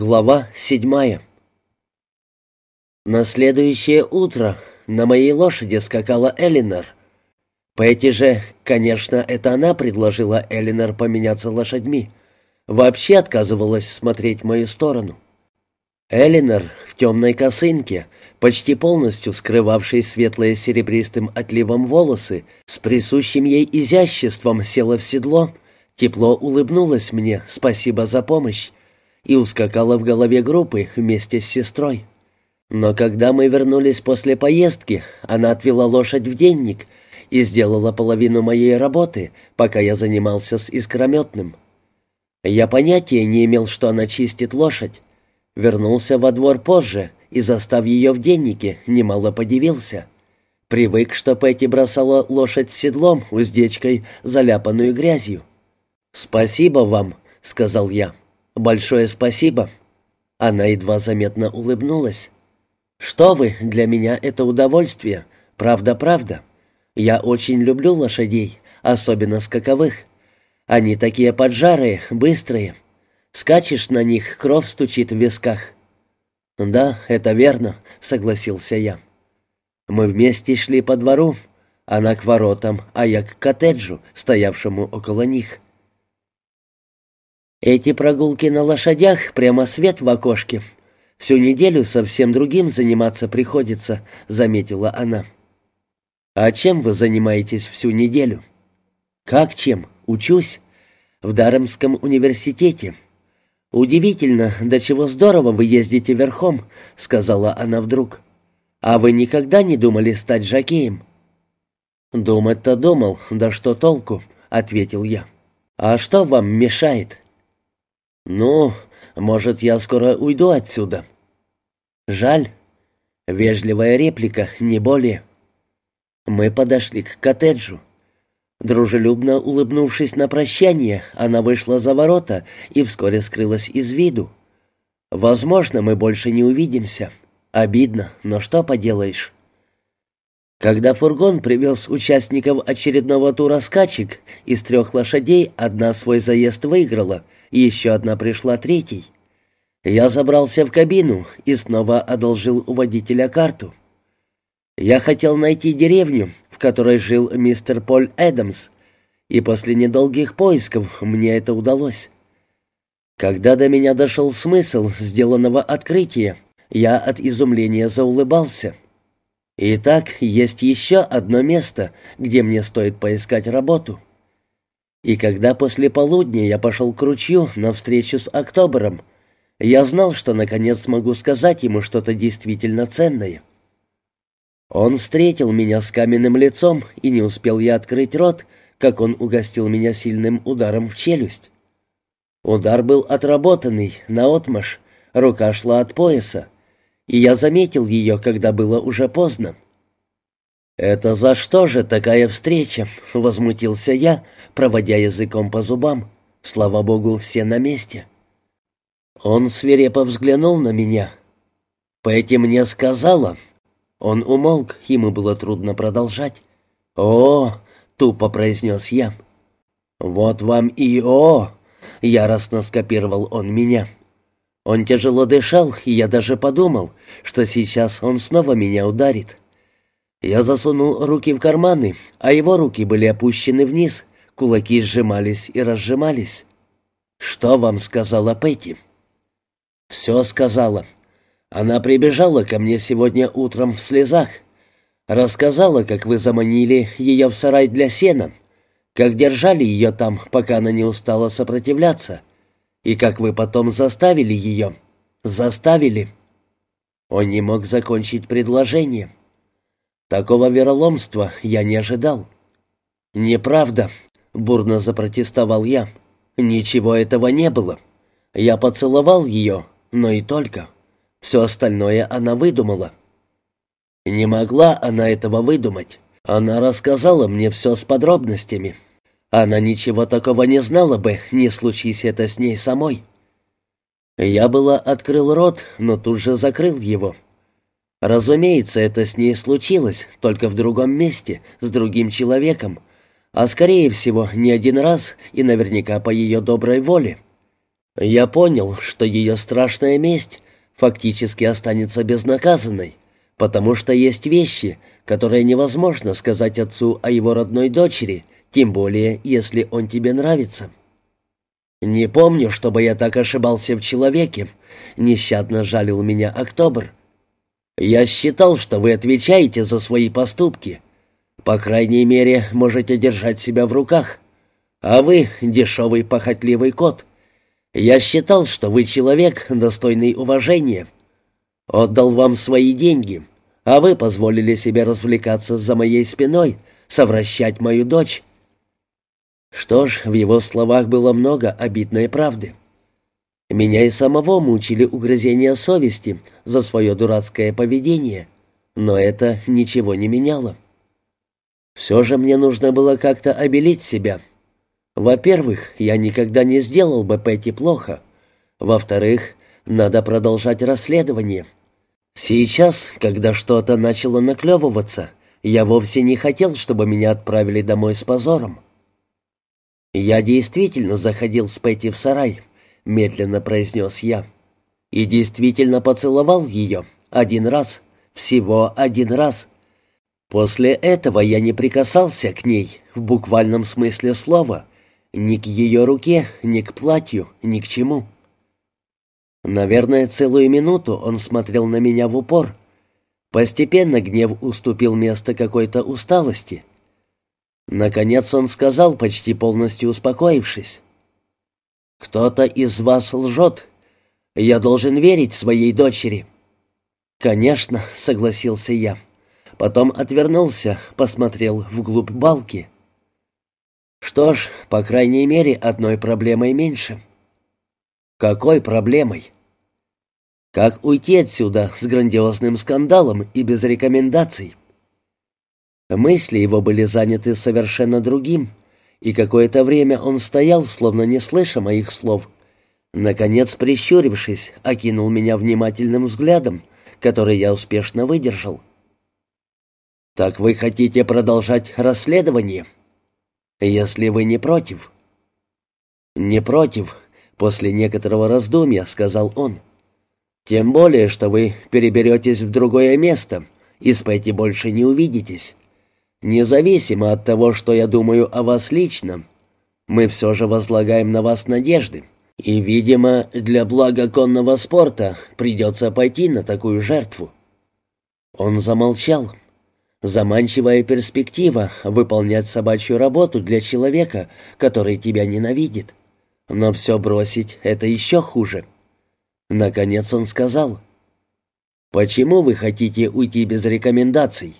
Глава седьмая На следующее утро на моей лошади скакала Элинор. Петти же, конечно, это она предложила Элинор поменяться лошадьми. Вообще отказывалась смотреть в мою сторону. Элинор в темной косынке, почти полностью скрывавшей светлые серебристым отливом волосы, с присущим ей изяществом села в седло, тепло улыбнулась мне «спасибо за помощь» и ускакала в голове группы вместе с сестрой. Но когда мы вернулись после поездки, она отвела лошадь в денник и сделала половину моей работы, пока я занимался с искрометным. Я понятия не имел, что она чистит лошадь. Вернулся во двор позже и, застав ее в деннике, немало подивился. Привык, что Петти бросала лошадь с седлом, уздечкой, заляпанную грязью. «Спасибо вам», — сказал я. «Большое спасибо». Она едва заметно улыбнулась. «Что вы, для меня это удовольствие. Правда-правда. Я очень люблю лошадей, особенно скаковых. Они такие поджарые, быстрые. Скачешь на них, кровь стучит в висках». «Да, это верно», — согласился я. Мы вместе шли по двору, она к воротам, а я к коттеджу, стоявшему около них. Эти прогулки на лошадях прямо свет в окошке. Всю неделю совсем другим заниматься приходится, заметила она. А чем вы занимаетесь всю неделю? Как чем? Учусь в Даремском университете. Удивительно, до чего здорово вы ездите верхом, сказала она вдруг. А вы никогда не думали стать жокеем? Думать-то думал, да что толку, ответил я. А что вам мешает? «Ну, может, я скоро уйду отсюда». «Жаль». Вежливая реплика, не более. Мы подошли к коттеджу. Дружелюбно улыбнувшись на прощание, она вышла за ворота и вскоре скрылась из виду. «Возможно, мы больше не увидимся. Обидно, но что поделаешь». Когда фургон привез участников очередного тура скачек, из трех лошадей одна свой заезд выиграла — и еще одна пришла третий. Я забрался в кабину и снова одолжил у водителя карту. Я хотел найти деревню, в которой жил мистер Поль Эдамс, и после недолгих поисков мне это удалось. Когда до меня дошел смысл сделанного открытия, я от изумления заулыбался. Итак, есть еще одно место, где мне стоит поискать работу. И когда после полудня я пошел к ручью на встречу с Октобером, я знал, что наконец смогу сказать ему что-то действительно ценное. Он встретил меня с каменным лицом, и не успел я открыть рот, как он угостил меня сильным ударом в челюсть. Удар был отработанный, наотмашь, рука шла от пояса, и я заметил ее, когда было уже поздно. «Это за что же такая встреча?» — возмутился я, проводя языком по зубам. «Слава богу, все на месте». Он свирепо взглянул на меня. «Пэти мне сказала». Он умолк, ему было трудно продолжать. «О!» — тупо произнес я. «Вот вам и о!» — яростно скопировал он меня. Он тяжело дышал, и я даже подумал, что сейчас он снова меня ударит. Я засунул руки в карманы, а его руки были опущены вниз, кулаки сжимались и разжимались. «Что вам сказала Петти?» «Все сказала. Она прибежала ко мне сегодня утром в слезах. Рассказала, как вы заманили ее в сарай для сена, как держали ее там, пока она не устала сопротивляться, и как вы потом заставили ее. Заставили». Он не мог закончить предложение. Такого вероломства я не ожидал. «Неправда», — бурно запротестовал я. «Ничего этого не было. Я поцеловал ее, но и только. Все остальное она выдумала». Не могла она этого выдумать. Она рассказала мне все с подробностями. Она ничего такого не знала бы, не случись это с ней самой. Я было открыл рот, но тут же закрыл его. Разумеется, это с ней случилось, только в другом месте, с другим человеком, а скорее всего не один раз и наверняка по ее доброй воле. Я понял, что ее страшная месть фактически останется безнаказанной, потому что есть вещи, которые невозможно сказать отцу о его родной дочери, тем более, если он тебе нравится. Не помню, чтобы я так ошибался в человеке, нещадно жалил меня Октобер. Я считал, что вы отвечаете за свои поступки. По крайней мере, можете держать себя в руках. А вы — дешевый похотливый кот. Я считал, что вы человек, достойный уважения. Отдал вам свои деньги, а вы позволили себе развлекаться за моей спиной, совращать мою дочь. Что ж, в его словах было много обидной правды. Меня и самого мучили угрызения совести за свое дурацкое поведение, но это ничего не меняло. Все же мне нужно было как-то обелить себя — во-первых, я никогда не сделал бы Петти плохо. Во-вторых, надо продолжать расследование. Сейчас, когда что-то начало наклевываться, я вовсе не хотел, чтобы меня отправили домой с позором. «Я действительно заходил с Петти в сарай», — медленно произнес я. «И действительно поцеловал ее. Один раз. Всего один раз. После этого я не прикасался к ней, в буквальном смысле слова, ни к ее руке, ни к платью, ни к чему. Наверное, целую минуту он смотрел на меня в упор. Постепенно гнев уступил место какой-то усталости. Наконец он сказал, почти полностью успокоившись. «Кто-то из вас лжет. Я должен верить своей дочери». «Конечно», — согласился я. Потом отвернулся, посмотрел вглубь балки. Что ж, по крайней мере, одной проблемой меньше. Какой проблемой? Как уйти отсюда с грандиозным скандалом и без рекомендаций? Мысли его были заняты совершенно другим, и какое-то время он стоял, словно не слыша моих слов. Наконец, прищурившись, окинул меня внимательным взглядом, который я успешно выдержал. «Так вы хотите продолжать расследование?» если вы не против». «Не против», — после некоторого раздумья сказал он. «Тем более, что вы переберетесь в другое место и с Петти больше не увидитесь. Независимо от того, что я думаю о вас лично, мы все же возлагаем на вас надежды, и, видимо, для блага конного спорта придется пойти на такую жертву». Он замолчал. Заманчивая перспектива — выполнять собачью работу для человека, который тебя ненавидит. Но все бросить — это еще хуже. Наконец он сказал, «Почему вы хотите уйти без рекомендаций?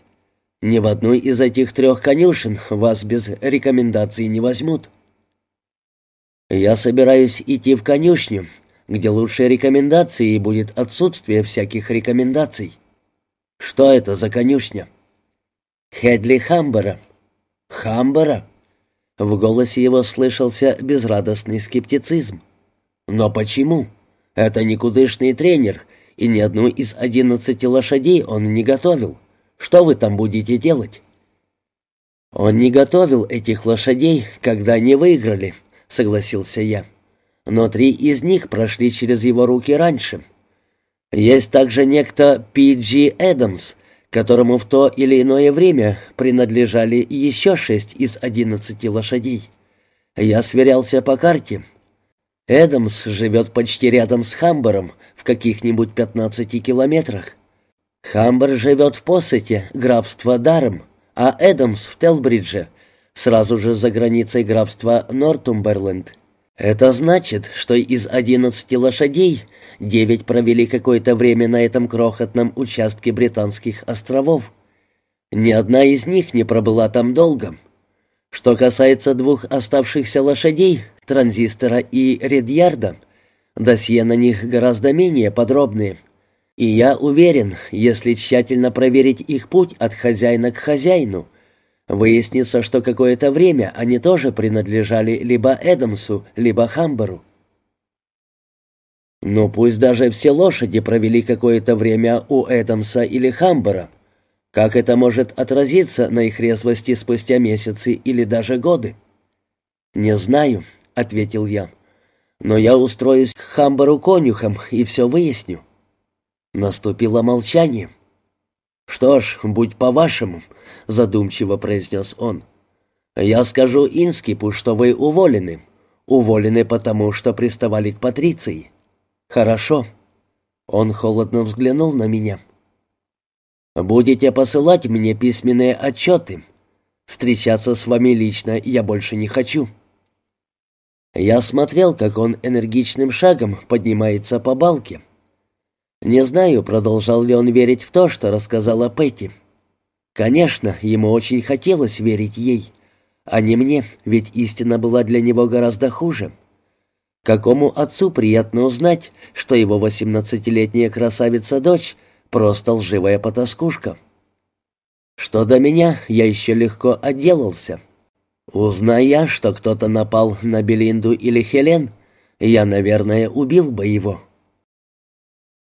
Ни в одной из этих трех конюшен вас без рекомендаций не возьмут». «Я собираюсь идти в конюшню, где лучшей рекомендацией будет отсутствие всяких рекомендаций». «Что это за конюшня?» Хедли Хамбера». «Хамбера?» В голосе его слышался безрадостный скептицизм. «Но почему? Это никудышный тренер, и ни одну из одиннадцати лошадей он не готовил. Что вы там будете делать?» «Он не готовил этих лошадей, когда они выиграли», — согласился я. «Но три из них прошли через его руки раньше. Есть также некто Пи Джи Эдамс, которому в то или иное время принадлежали еще шесть из одиннадцати лошадей. Я сверялся по карте. Эдамс живет почти рядом с Хамбером, в каких-нибудь пятнадцати километрах. Хамбер живет в Посете, графство Даром, а Эдамс в Телбридже, сразу же за границей графства Нортумберленд. Это значит, что из одиннадцати лошадей девять провели какое-то время на этом крохотном участке Британских островов. Ни одна из них не пробыла там долго. Что касается двух оставшихся лошадей, Транзистора и Редьярда, досье на них гораздо менее подробные. И я уверен, если тщательно проверить их путь от хозяина к хозяину, выяснится, что какое-то время они тоже принадлежали либо Эдамсу, либо Хамберу. Но пусть даже все лошади провели какое-то время у Эдамса или Хамбера. Как это может отразиться на их резвости спустя месяцы или даже годы? «Не знаю», — ответил я. Но я устроюсь к Хамбару конюхам и все выясню». Наступило молчание. «Что ж, будь по-вашему», — задумчиво произнес он. «Я скажу Инскипу, что вы уволены. Уволены потому, что приставали к Патриции». «Хорошо». Он холодно взглянул на меня. «Будете посылать мне письменные отчеты. Встречаться с вами лично я больше не хочу». Я смотрел, как он энергичным шагом поднимается по балке. Не знаю, продолжал ли он верить в то, что рассказала Петти. Конечно, ему очень хотелось верить ей, а не мне, ведь истина была для него гораздо хуже. Какому отцу приятно узнать, что его восемнадцатилетняя красавица-дочь — просто лживая потаскушка? Что до меня, я еще легко отделался. Узная, что кто-то напал на Белинду или Хелен, я, наверное, убил бы его.